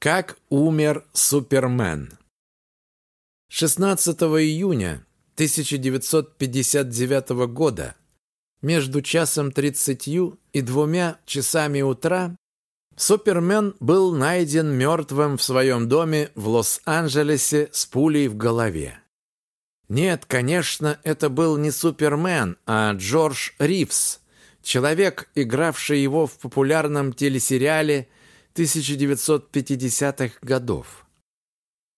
Как умер Супермен? 16 июня 1959 года между часом 30 и двумя часами утра Супермен был найден мертвым в своем доме в Лос-Анджелесе с пулей в голове. Нет, конечно, это был не Супермен, а Джордж Ривз, человек, игравший его в популярном телесериале 1950-х годов.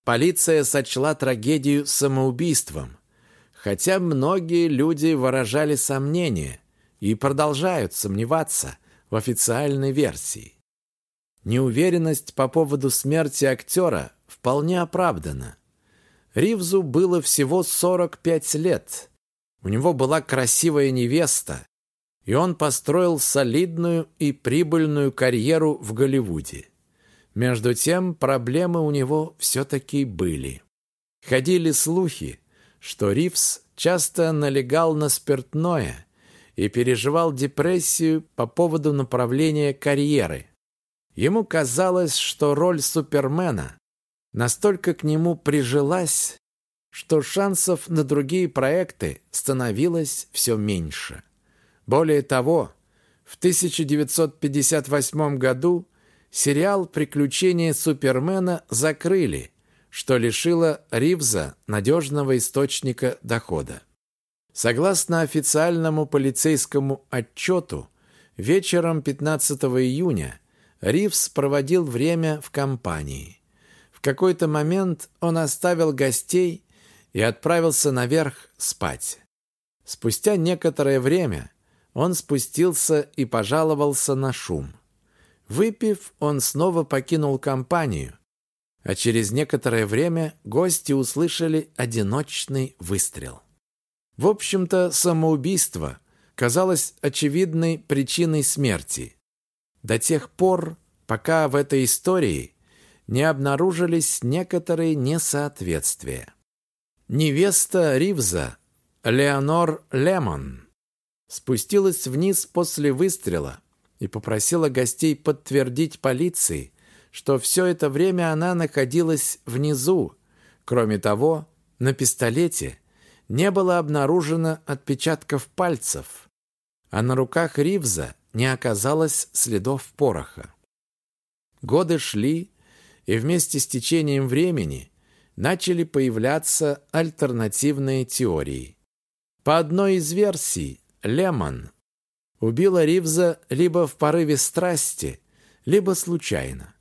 Полиция сочла трагедию самоубийством, хотя многие люди выражали сомнения и продолжают сомневаться в официальной версии. Неуверенность по поводу смерти актера вполне оправдана. Ривзу было всего 45 лет. У него была красивая невеста, и он построил солидную и прибыльную карьеру в Голливуде. Между тем, проблемы у него все-таки были. Ходили слухи, что Ривз часто налегал на спиртное и переживал депрессию по поводу направления карьеры. Ему казалось, что роль Супермена настолько к нему прижилась, что шансов на другие проекты становилось все меньше. Более того, в 1958 году сериал «Приключения Супермена» закрыли, что лишило Ривза надежного источника дохода. Согласно официальному полицейскому отчету, вечером 15 июня Ривз проводил время в компании. В какой-то момент он оставил гостей и отправился наверх спать. Спустя некоторое время он спустился и пожаловался на шум. Выпив, он снова покинул компанию, а через некоторое время гости услышали одиночный выстрел. В общем-то, самоубийство казалось очевидной причиной смерти. До тех пор, пока в этой истории не обнаружились некоторые несоответствия. Невеста Ривза, Леонор Лемон, спустилась вниз после выстрела и попросила гостей подтвердить полиции, что все это время она находилась внизу. Кроме того, на пистолете не было обнаружено отпечатков пальцев, а на руках Ривза не оказалось следов пороха. Годы шли, и вместе с течением времени начали появляться альтернативные теории. По одной из версий, Лемон убила Ривза либо в порыве страсти, либо случайно.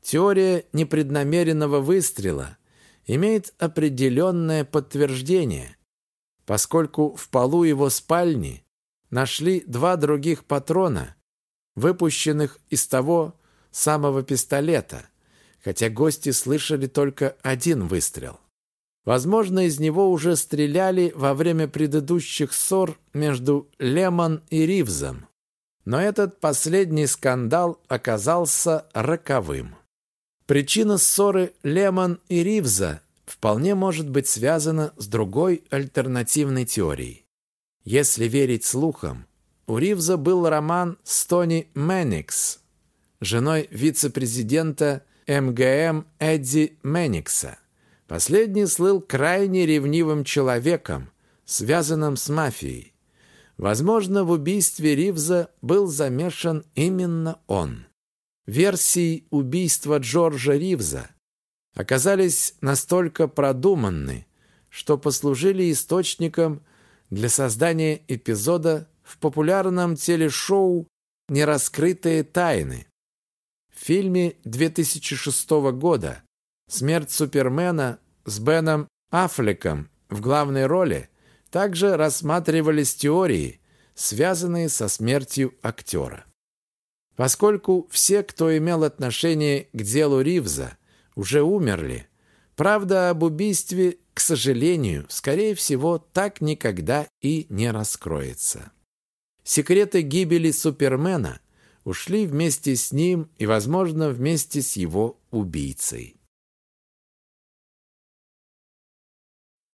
Теория непреднамеренного выстрела имеет определенное подтверждение, поскольку в полу его спальни нашли два других патрона, выпущенных из того самого пистолета, хотя гости слышали только один выстрел. Возможно, из него уже стреляли во время предыдущих ссор между Лемон и Ривзом. Но этот последний скандал оказался роковым. Причина ссоры Лемон и Ривза вполне может быть связана с другой альтернативной теорией. Если верить слухам, у Ривза был роман с Тони Менникс, женой вице-президента МГМ Эдди Менникса. Последний слыл крайне ревнивым человеком, связанным с мафией. Возможно, в убийстве Ривза был замешан именно он. Версии убийства Джорджа Ривза оказались настолько продуманны, что послужили источником для создания эпизода в популярном телешоу «Нераскрытые тайны». В фильме 2006 года Смерть Супермена с Беном Аффлеком в главной роли также рассматривались теории, связанные со смертью актера. Поскольку все, кто имел отношение к делу Ривза, уже умерли, правда об убийстве, к сожалению, скорее всего, так никогда и не раскроется. Секреты гибели Супермена ушли вместе с ним и, возможно, вместе с его убийцей.